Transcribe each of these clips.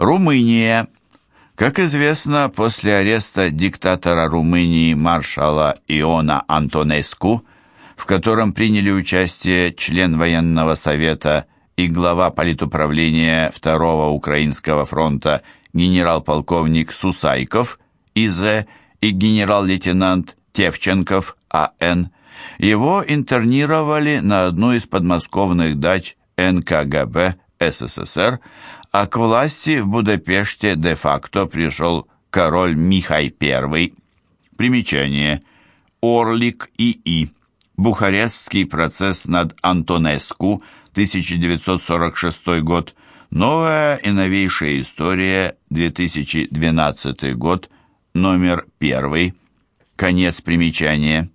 Румыния. Как известно, после ареста диктатора Румынии маршала Иона Антонеску, в котором приняли участие член военного совета и глава политуправления Второго Украинского фронта генерал-полковник Сусайков ИЗ и генерал-лейтенант Тевченков А.Н., его интернировали на одну из подмосковных дач НКГБ СССР, а к власти в Будапеште де-факто пришел король Михай I. Примечание. Орлик И.И. Бухарестский процесс над Антонеску, 1946 год. Новая и новейшая история, 2012 год, номер 1. Конец примечания.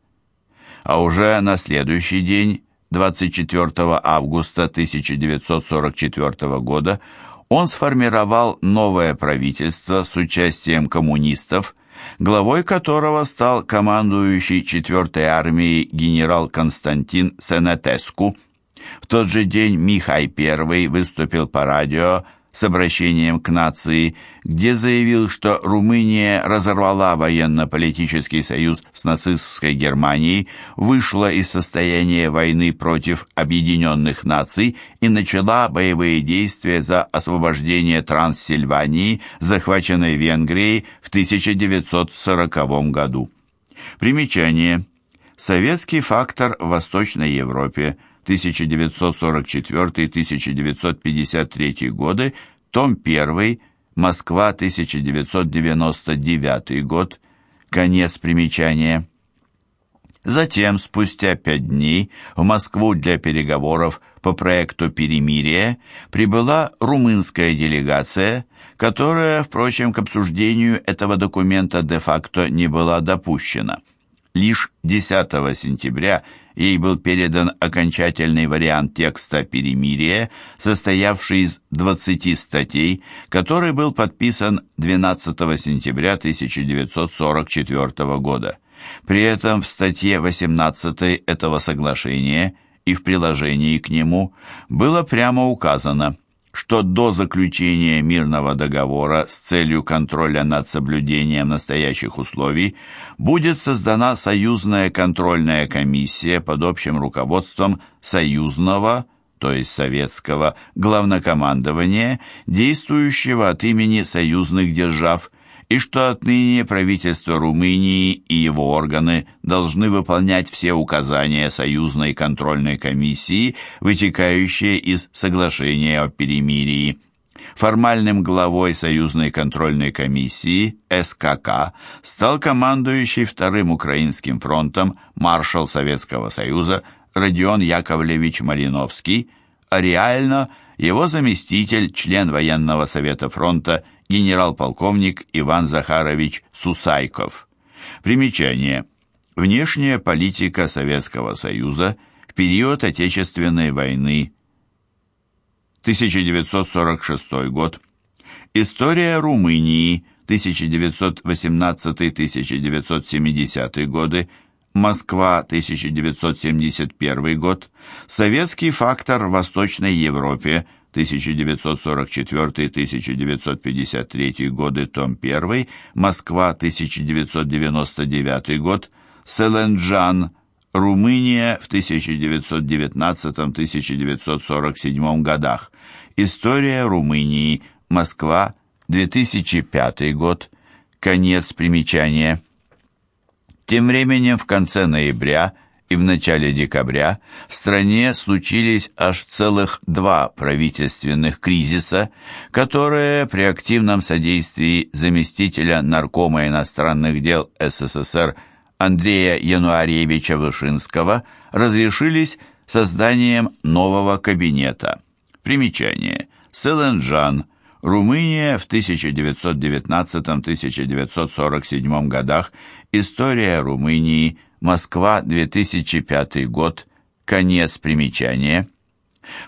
А уже на следующий день, 24 августа 1944 года, он сформировал новое правительство с участием коммунистов, главой которого стал командующий 4-й армией генерал Константин Сенетеску. В тот же день Михай I выступил по радио с обращением к нации, где заявил, что Румыния разорвала военно-политический союз с нацистской Германией, вышла из состояния войны против объединенных наций и начала боевые действия за освобождение Транссильвании, захваченной Венгрией в 1940 году. Примечание. Советский фактор в Восточной Европе – 1944-1953 годы, том 1, Москва, 1999 год, конец примечания. Затем, спустя пять дней, в Москву для переговоров по проекту перемирия прибыла румынская делегация, которая, впрочем, к обсуждению этого документа де-факто не была допущена. Лишь 10 сентября ей был передан окончательный вариант текста перемирия, состоявший из 20 статей, который был подписан 12 сентября 1944 года. При этом в статье 18 этого соглашения и в приложении к нему было прямо указано – что до заключения мирного договора с целью контроля над соблюдением настоящих условий будет создана союзная контрольная комиссия под общим руководством союзного, то есть советского, главнокомандования, действующего от имени союзных держав и что отныне правительство Румынии и его органы должны выполнять все указания союзной контрольной комиссии, вытекающие из соглашения о перемирии. Формальным главой союзной контрольной комиссии СКК стал командующий Вторым Украинским фронтом маршал Советского Союза Родион Яковлевич Малиновский, а реально его заместитель, член военного совета фронта генерал-полковник Иван Захарович Сусайков. Примечание. Внешняя политика Советского Союза в период Отечественной войны 1946 год. История Румынии 1918-1970 годы. Москва, 1971 год. Советский фактор в Восточной Европе 1944-1953 годы, том 1, Москва, 1999 год, Селенджан, Румыния в 1919-1947 годах, История Румынии, Москва, 2005 год, конец примечания. Тем временем в конце ноября – и в начале декабря в стране случились аж целых два правительственных кризиса, которые при активном содействии заместителя наркома иностранных дел СССР Андрея Януарьевича Вышинского разрешились созданием нового кабинета. Примечание. Селенджан, Румыния в 1919-1947 годах, История Румынии, Москва, 2005 год, конец примечания.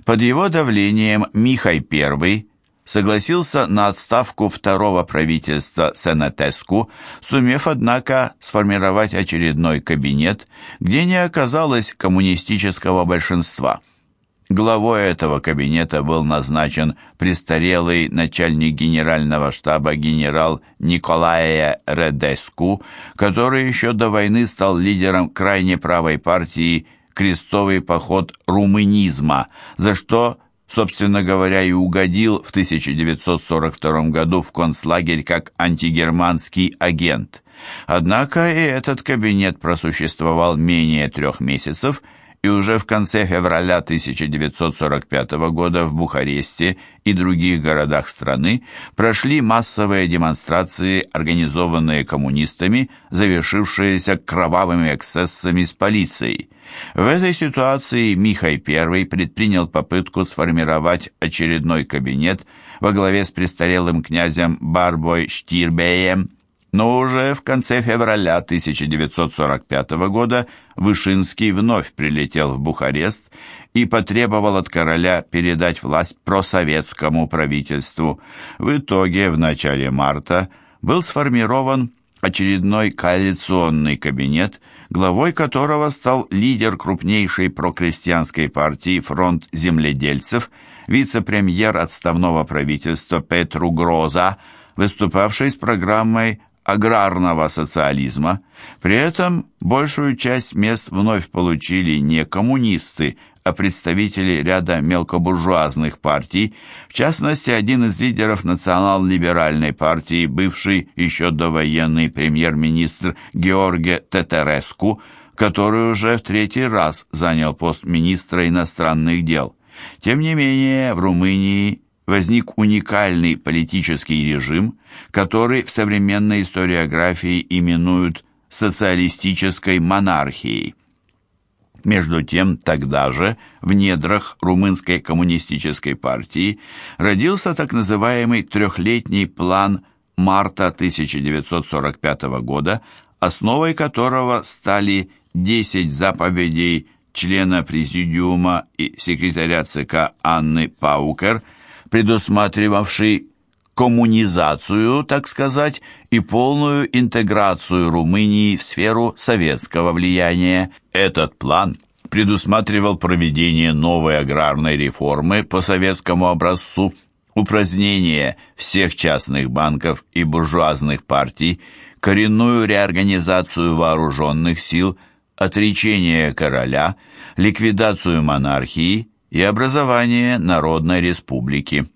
Под его давлением Михай I согласился на отставку второго правительства Сенатеску, сумев, однако, сформировать очередной кабинет, где не оказалось коммунистического большинства. Главой этого кабинета был назначен престарелый начальник генерального штаба генерал Николая Редеску, который еще до войны стал лидером крайне правой партии «Крестовый поход румынизма», за что, собственно говоря, и угодил в 1942 году в концлагерь как антигерманский агент. Однако и этот кабинет просуществовал менее трех месяцев – и уже в конце февраля 1945 года в Бухаресте и других городах страны прошли массовые демонстрации, организованные коммунистами, завершившиеся кровавыми эксцессами с полицией. В этой ситуации Михай I предпринял попытку сформировать очередной кабинет во главе с престарелым князем Барбой Штирбеем, но уже в конце февраля 1945 года Вышинский вновь прилетел в Бухарест и потребовал от короля передать власть просоветскому правительству. В итоге в начале марта был сформирован очередной коалиционный кабинет, главой которого стал лидер крупнейшей прокрестьянской партии «Фронт земледельцев», вице-премьер отставного правительства Петру Гроза, выступавший с программой аграрного социализма. При этом большую часть мест вновь получили не коммунисты, а представители ряда мелкобуржуазных партий, в частности, один из лидеров национал-либеральной партии, бывший еще довоенный премьер-министр Георге Тетереску, который уже в третий раз занял пост министра иностранных дел. Тем не менее, в Румынии возник уникальный политический режим, который в современной историографии именуют социалистической монархией. Между тем, тогда же, в недрах румынской коммунистической партии родился так называемый трехлетний план марта 1945 года, основой которого стали 10 заповедей члена президиума и секретаря ЦК Анны Паукер – предусматривавший коммунизацию, так сказать, и полную интеграцию Румынии в сферу советского влияния. Этот план предусматривал проведение новой аграрной реформы по советскому образцу, упразднение всех частных банков и буржуазных партий, коренную реорганизацию вооруженных сил, отречение короля, ликвидацию монархии и образование Народной Республики.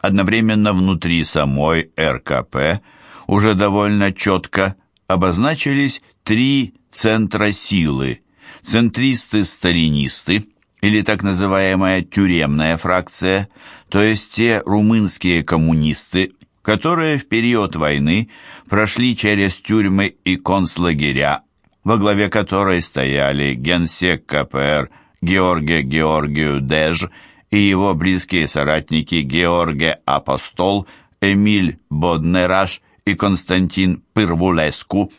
Одновременно внутри самой РКП уже довольно четко обозначились три центра силы – центристы-сталинисты или так называемая тюремная фракция, то есть те румынские коммунисты, которые в период войны прошли через тюрьмы и концлагеря, во главе которой стояли генсек КПР Георге Георгию Деж и его близкие соратники Георге Апостол, Эмиль Боднераш и Константин Пырвулеску,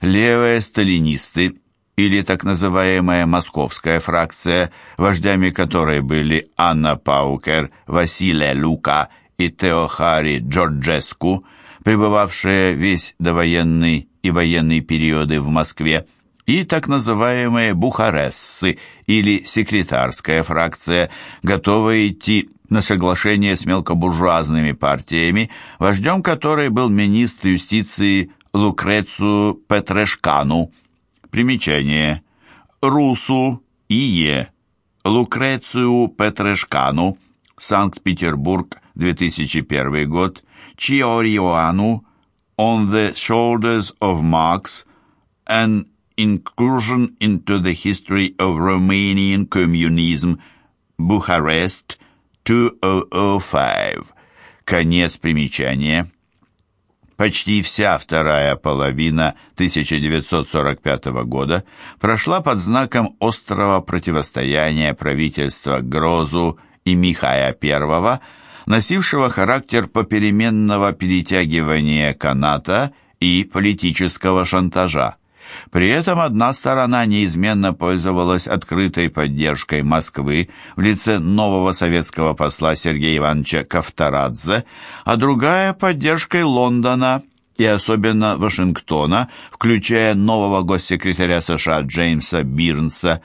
левые сталинисты или так называемая московская фракция, вождями которой были Анна Паукер, Василия Лука и Теохари Джорджеску, пребывавшие весь довоенный и военный периоды в Москве, и так называемые бухарессы или секретарская фракция, готовые идти на соглашение с мелкобуржуазными партиями, вождем которой был министр юстиции Лукрецию Петрешкану. Примечание. Русу И.Е. Лукрецию Петрешкану. Санкт-Петербург, 2001 год. Чиориоану. On the Shoulders of Marx. An Incursion into the History of Romanian Communism, Bucharest, 2005. Конец примечания. Почти вся вторая половина 1945 года прошла под знаком острого противостояния правительства Грозу и Михая I, носившего характер попеременного перетягивания каната и политического шантажа. При этом одна сторона неизменно пользовалась открытой поддержкой Москвы в лице нового советского посла Сергея Ивановича Кавторадзе, а другая – поддержкой Лондона и особенно Вашингтона, включая нового госсекретаря США Джеймса Бирнса.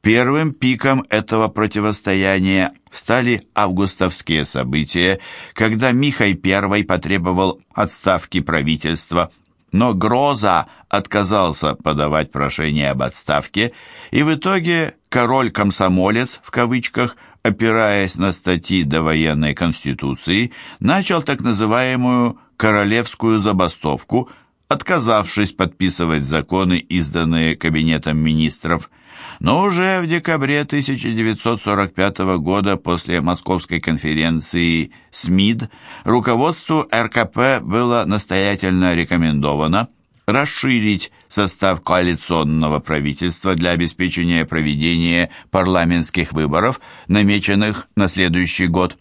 Первым пиком этого противостояния стали августовские события, когда Михай I потребовал отставки правительства, но Гроза отказался подавать прошение об отставке, и в итоге «король-комсомолец» в кавычках, опираясь на статьи довоенной конституции, начал так называемую «королевскую забастовку», отказавшись подписывать законы, изданные Кабинетом министров – но уже в декабре 1945 года после Московской конференции СМИД руководству РКП было настоятельно рекомендовано расширить состав коалиционного правительства для обеспечения проведения парламентских выборов, намеченных на следующий год.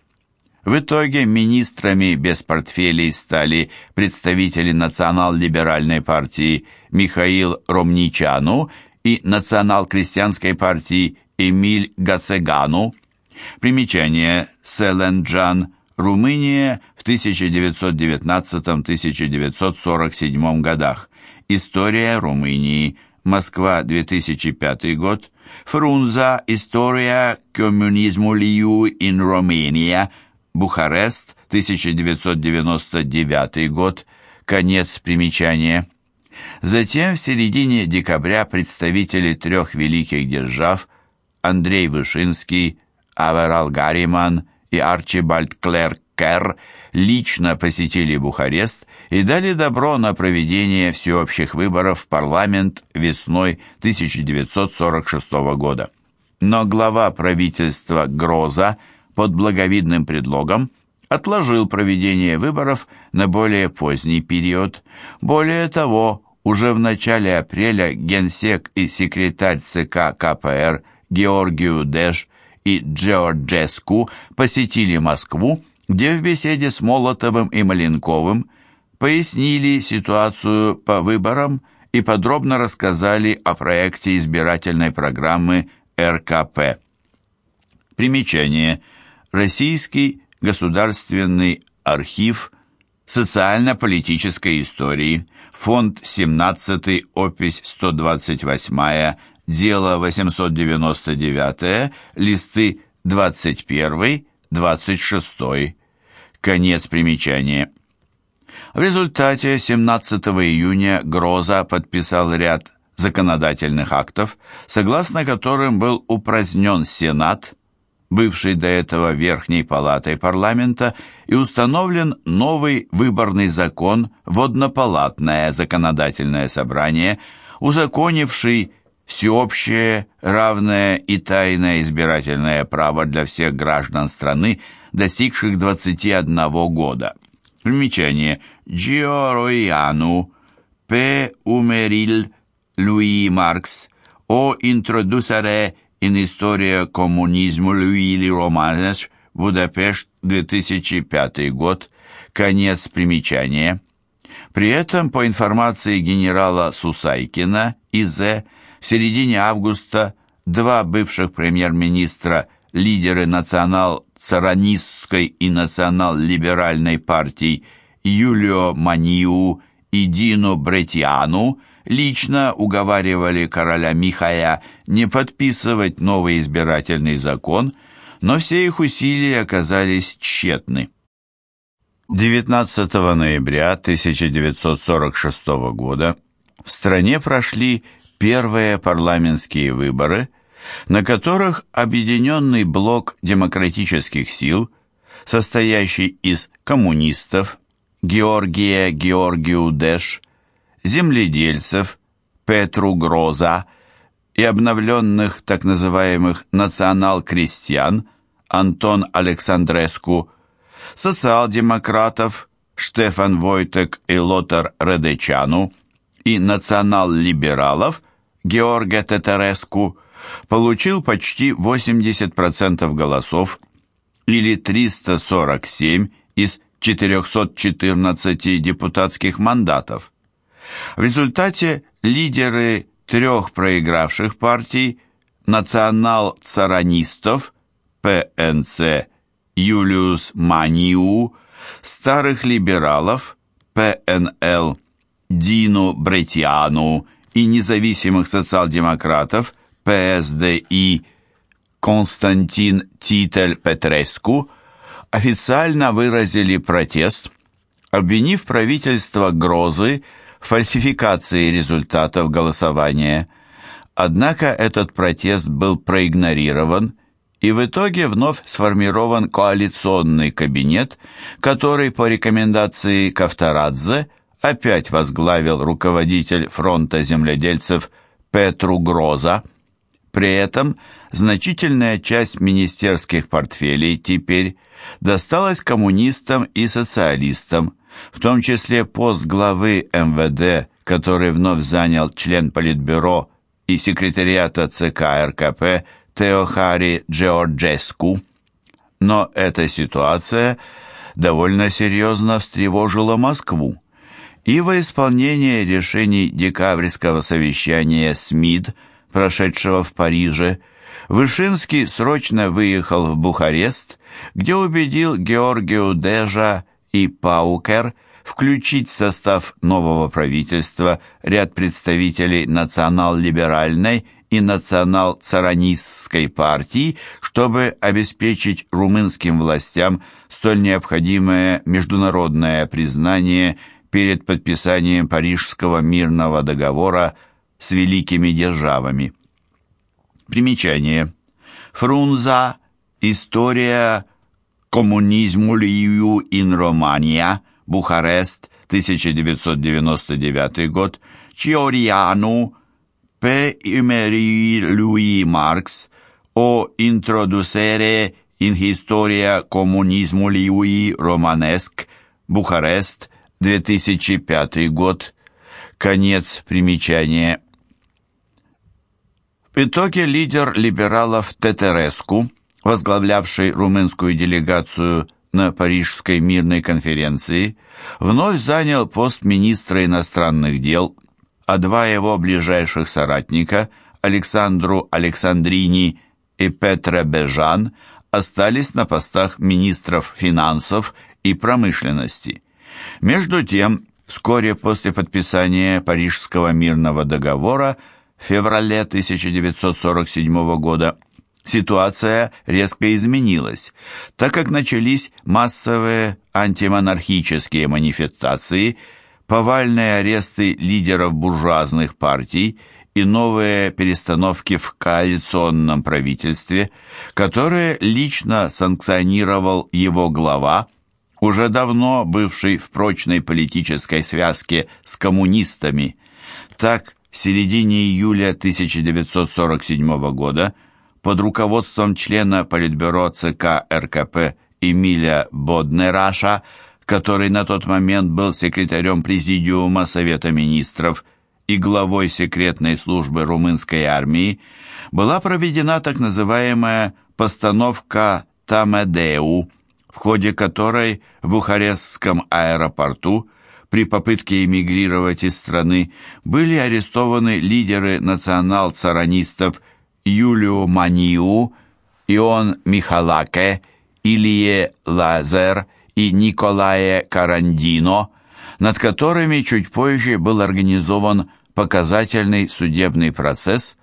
В итоге министрами без портфелей стали представители национал-либеральной партии Михаил Ромничану и национал-крестьянской партии Эмиль Гацегану. Примечание Селенджан, Румыния в 1919-1947 годах. История Румынии. Москва, 2005 год. Фрунза. История коммунизму Лию in Romania. Бухарест, 1999 год. Конец примечания. Затем в середине декабря представители трех великих держав Андрей Вышинский, Аверал Гарриман и Арчибальд Клэр Керр лично посетили Бухарест и дали добро на проведение всеобщих выборов в парламент весной 1946 года. Но глава правительства Гроза под благовидным предлогом отложил проведение выборов на более поздний период. Более того, уже в начале апреля генсек и секретарь ЦК КПР Георгию Дэш и Джорджеску посетили Москву, где в беседе с Молотовым и Маленковым пояснили ситуацию по выборам и подробно рассказали о проекте избирательной программы РКП. Примечание. Российский государственный архив социально-политической истории – фонд 17, опись 128, дело 899, листы 21, 26. Конец примечания. В результате 17 июня Гроза подписал ряд законодательных актов, согласно которым был упразднен Сенат, бывший до этого Верхней Палатой парламента, и установлен новый выборный закон «Воднопалатное законодательное собрание», узаконивший всеобщее, равное и тайное избирательное право для всех граждан страны, достигших 21 года. Примечание. Гиороиану, П. Умерил, Луи Маркс, о интродусаре in история коммунизму Луили Романес, Будапешт, 2005 год, конец примечания. При этом, по информации генерала Сусайкина, ИЗ, в середине августа два бывших премьер-министра, лидеры национал-царанистской и национал-либеральной партий Юлио Маниу и Дино Бретиану лично уговаривали короля Михая не подписывать новый избирательный закон, но все их усилия оказались тщетны. 19 ноября 1946 года в стране прошли первые парламентские выборы, на которых объединенный блок демократических сил, состоящий из коммунистов Георгия Георгию Дэш, земледельцев Петру Гроза и обновленных так называемых национал-крестьян Антон Александреску, социал-демократов Штефан Войтек и Лотар Редечану и национал-либералов Георге Тетереску получил почти 80% голосов или 347 из 414 депутатских мандатов. В результате лидеры трех проигравших партий национал-царанистов ПНЦ Юлиус Маниу, старых либералов ПНЛ Дину Бретиану и независимых социал-демократов ПСДИ Константин Титель Петреску официально выразили протест, обвинив правительство Грозы в фальсификации результатов голосования. Однако этот протест был проигнорирован, и в итоге вновь сформирован коалиционный кабинет, который по рекомендации Кавторадзе опять возглавил руководитель фронта земледельцев Петру Гроза. При этом значительная часть министерских портфелей теперь досталась коммунистам и социалистам, в том числе пост главы МВД, который вновь занял член Политбюро и секретариата ЦК РКП Теохари Джорджеску. Но эта ситуация довольно серьезно встревожила Москву, и во исполнение решений декабрьского совещания СМИД, прошедшего в Париже, Вышинский срочно выехал в Бухарест, где убедил Георгию Дежа и Паукер включить в состав нового правительства ряд представителей национал-либеральной и национал-царанистской партий, чтобы обеспечить румынским властям столь необходимое международное признание перед подписанием Парижского мирного договора с великими державами. Примечание. Фрунза. История коммунизму ин Романия. Бухарест. 1999 год. Чиориану. П. Имери Луи Маркс. О интродусере in historia comunismului романеск. Бухарест. 2005 год. Конец примечания. В итоге лидер либералов Тетереску, возглавлявший румынскую делегацию на Парижской мирной конференции, вновь занял пост министра иностранных дел, а два его ближайших соратника, Александру Александрини и Петра Бежан, остались на постах министров финансов и промышленности. Между тем, вскоре после подписания Парижского мирного договора феврале 1947 года ситуация резко изменилась, так как начались массовые антимонархические манифестации, повальные аресты лидеров буржуазных партий и новые перестановки в коалиционном правительстве, которые лично санкционировал его глава, уже давно бывший в прочной политической связке с коммунистами. Так, в середине июля 1947 года под руководством члена Политбюро ЦК РКП Эмиля Боднераша, который на тот момент был секретарем Президиума Совета Министров и главой секретной службы румынской армии, была проведена так называемая «постановка Тамедеу», в ходе которой в Бухарестском аэропорту при попытке эмигрировать из страны были арестованы лидеры национал-царанистов Юлио Маниу, Ион Михалаке, Илье Лазер и Николае Карандино, над которыми чуть позже был организован показательный судебный процесс,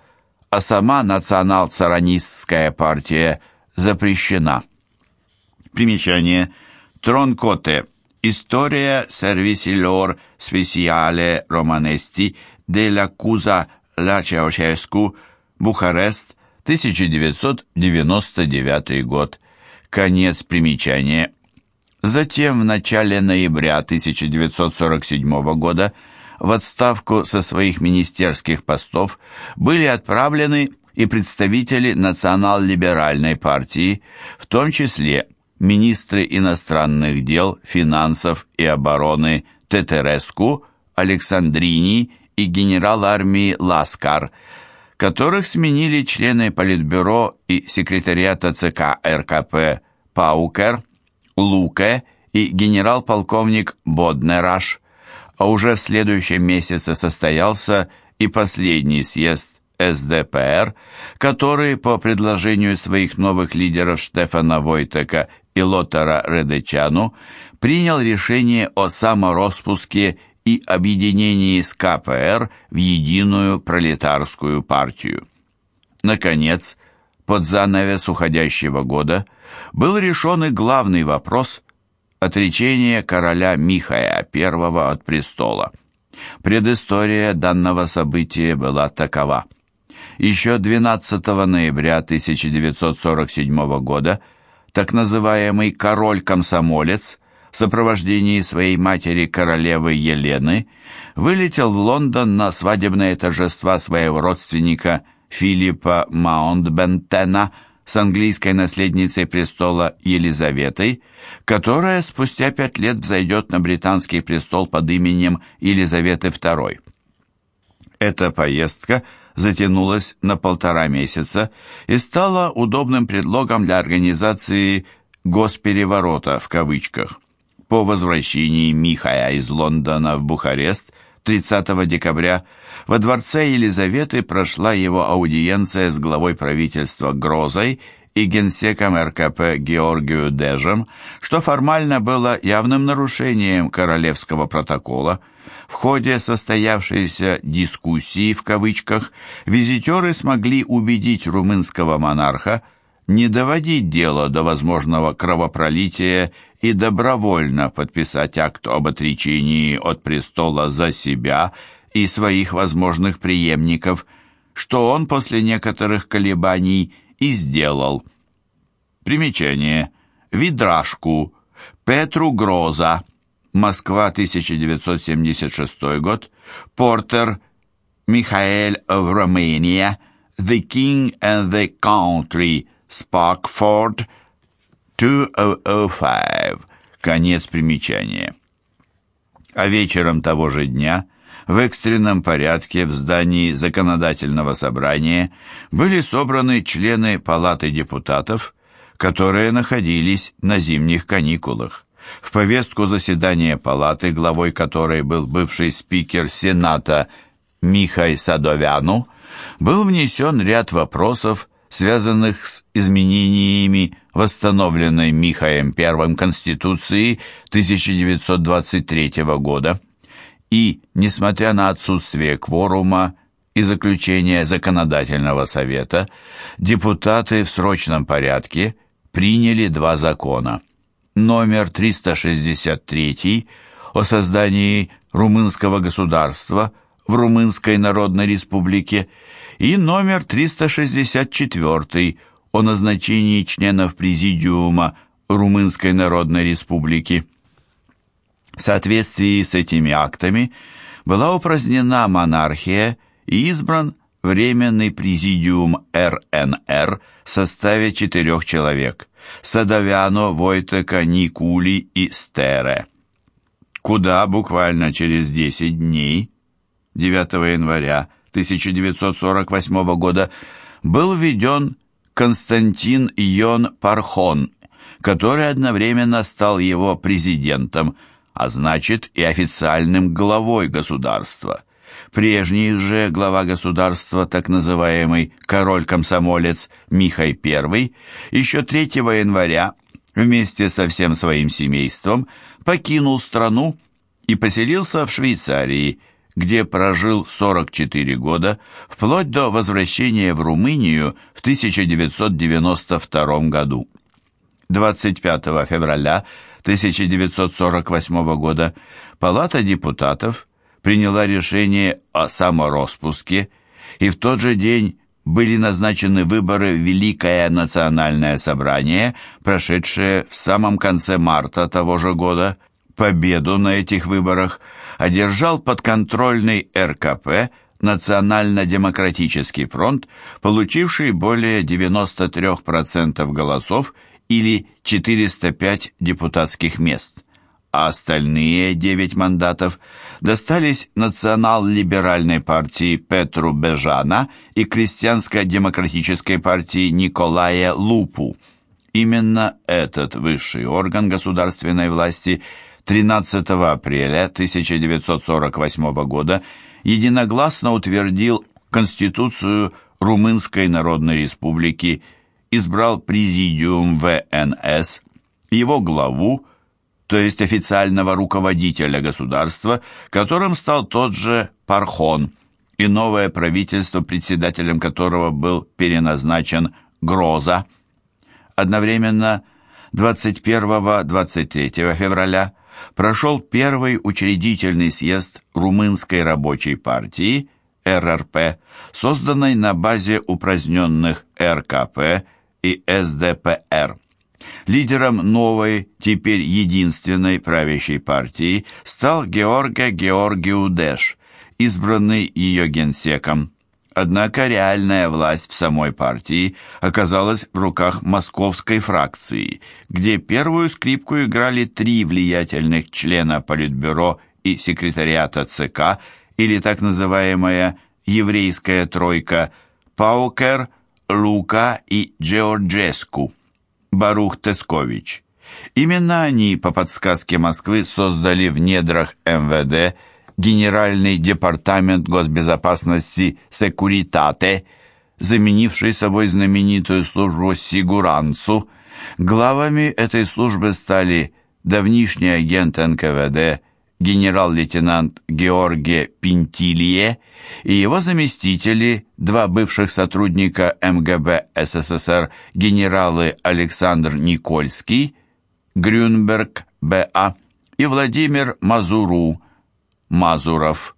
а сама национал-царанистская партия запрещена. Примечание. Тронкоте. История сервисилор специале романести de Куза ла Ceausescu, Бухарест, 1999 год. Конец примечания. Затем в начале ноября 1947 года в отставку со своих министерских постов были отправлены и представители национал-либеральной партии, в том числе министры иностранных дел, финансов и обороны Тетереску, Александрини и генерал армии Ласкар, которых сменили члены Политбюро и секретариата ЦК РКП Паукер, Луке и генерал-полковник Боднераш, а уже в следующем месяце состоялся и последний съезд СДПР, который по предложению своих новых лидеров Штефана Войтека и Лотара Редечану принял решение о самороспуске и объединении с КПР в единую пролетарскую партию. Наконец, под занавес уходящего года был решен и главный вопрос – отречение короля Михая I от престола. Предыстория данного события была такова. Еще 12 ноября 1947 года так называемый «король-комсомолец» в сопровождении своей матери королевы Елены вылетел в Лондон на свадебное торжества своего родственника Филиппа Маунтбентена с английской наследницей престола Елизаветой, которая спустя пять лет взойдет на британский престол под именем Елизаветы II. Эта поездка затянулась на полтора месяца и стала удобным предлогом для организации «госпереворота» в кавычках. По возвращении Михая из Лондона в Бухарест 30 декабря во дворце Елизаветы прошла его аудиенция с главой правительства Грозой и генсеком РКП Георгию Дежем, что формально было явным нарушением королевского протокола. В ходе состоявшейся «дискуссии» в кавычках визитеры смогли убедить румынского монарха не доводить дело до возможного кровопролития и добровольно подписать акт об отречении от престола за себя и своих возможных преемников, что он после некоторых колебаний и сделал. Примечание. Видрашку. Петру Гроза. Москва, 1976 год. Портер. Михаэль of Romania. The King and the Country. Sparkford. 2005. Конец примечания. А вечером того же дня в экстренном порядке в здании законодательного собрания были собраны члены Палаты депутатов, которые находились на зимних каникулах. В повестку заседания Палаты, главой которой был бывший спикер Сената Михай Садовяну, был внесен ряд вопросов, связанных с изменениями восстановленной Михаем I Конституции 1923 года. И, несмотря на отсутствие кворума и заключение законодательного совета, депутаты в срочном порядке приняли два закона. Номер 363 о создании румынского государства в Румынской Народной Республике и номер 364 о назначении членов Президиума Румынской Народной Республики. В соответствии с этими актами была упразднена монархия и избран Временный Президиум РНР в составе четырех человек – Садовяно, Войтека, Никули и Стере. Куда буквально через 10 дней, 9 января 1948 года, был введен Константин Йон Пархон, который одновременно стал его президентом, а значит и официальным главой государства. Прежний же глава государства, так называемый король-комсомолец Михай I, еще 3 января вместе со всем своим семейством покинул страну и поселился в Швейцарии – где прожил 44 года, вплоть до возвращения в Румынию в 1992 году. 25 февраля 1948 года Палата депутатов приняла решение о самороспуске, и в тот же день были назначены выборы в Великое национальное собрание, прошедшее в самом конце марта того же года. Победу на этих выборах – одержал подконтрольный РКП Национально-демократический фронт, получивший более 93% голосов или 405 депутатских мест, а остальные 9 мандатов достались национал-либеральной партии Петру Бежана и крестьянско-демократической партии Николая Лупу. Именно этот высший орган государственной власти – 13 апреля 1948 года единогласно утвердил Конституцию Румынской Народной Республики, избрал Президиум ВНС, его главу, то есть официального руководителя государства, которым стал тот же Пархон, и новое правительство, председателем которого был переназначен Гроза. Одновременно 21-23 февраля прошел первый учредительный съезд Румынской рабочей партии РРП, созданной на базе упраздненных РКП и СДПР. Лидером новой, теперь единственной правящей партии стал Георга Георгиудеш, избранный ее генсеком. Однако реальная власть в самой партии оказалась в руках московской фракции, где первую скрипку играли три влиятельных члена Политбюро и секретариата ЦК, или так называемая «еврейская тройка» Паукер, Лука и Джорджеску, Барух Тескович. Именно они, по подсказке Москвы, создали в недрах МВД Генеральный департамент госбезопасности Секуритате, заменивший собой знаменитую службу Сигурансу. Главами этой службы стали давнишний агент НКВД генерал-лейтенант Георгий Пинтилье и его заместители, два бывших сотрудника МГБ СССР, генералы Александр Никольский, Грюнберг Б.А. и Владимир Мазуру, Мазуров.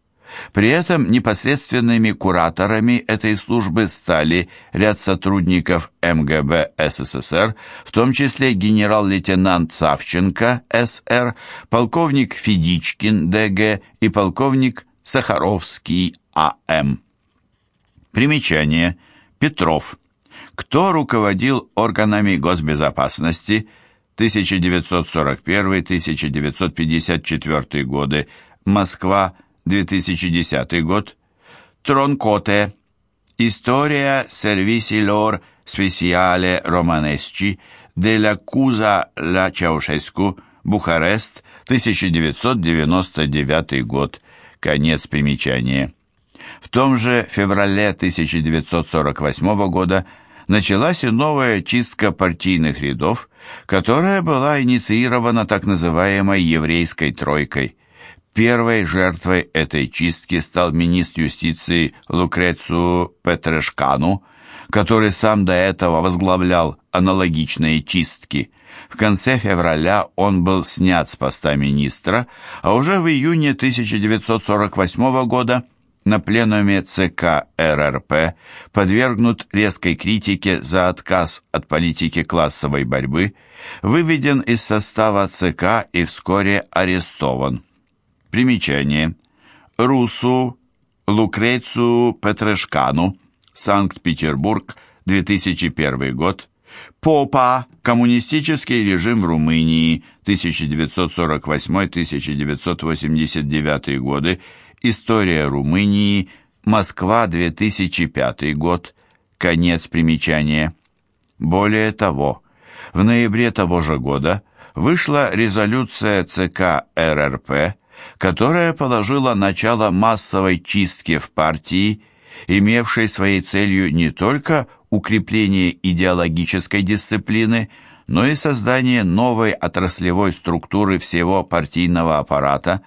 При этом непосредственными кураторами этой службы стали ряд сотрудников МГБ СССР, в том числе генерал-лейтенант Савченко СР, полковник Федичкин ДГ и полковник Сахаровский АМ. Примечание. Петров. Кто руководил органами госбезопасности 1941-1954 годы Москва, 2010 год. Тронкоте. История сервиси лор специале романесчи деля Куза ла Чаушеску, Бухарест, 1999 год. Конец примечания. В том же феврале 1948 года началась и новая чистка партийных рядов, которая была инициирована так называемой «еврейской тройкой». Первой жертвой этой чистки стал министр юстиции Лукрецию Петрешкану, который сам до этого возглавлял аналогичные чистки. В конце февраля он был снят с поста министра, а уже в июне 1948 года на пленуме ЦК РРП подвергнут резкой критике за отказ от политики классовой борьбы, выведен из состава ЦК и вскоре арестован. Примечание. Русу Лукрецию Петрешкану, Санкт-Петербург, 2001 год. Попа. Коммунистический режим в Румынии, 1948-1989 годы. История Румынии. Москва, 2005 год. Конец примечания. Более того, в ноябре того же года вышла резолюция ЦК РРП которая положила начало массовой чистке в партии, имевшей своей целью не только укрепление идеологической дисциплины, но и создание новой отраслевой структуры всего партийного аппарата.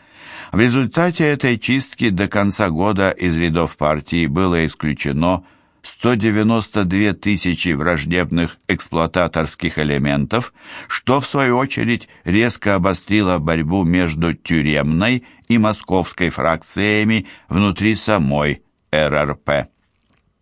В результате этой чистки до конца года из рядов партии было исключено 192 тысячи враждебных эксплуататорских элементов, что в свою очередь резко обострило борьбу между тюремной и московской фракциями внутри самой РРП.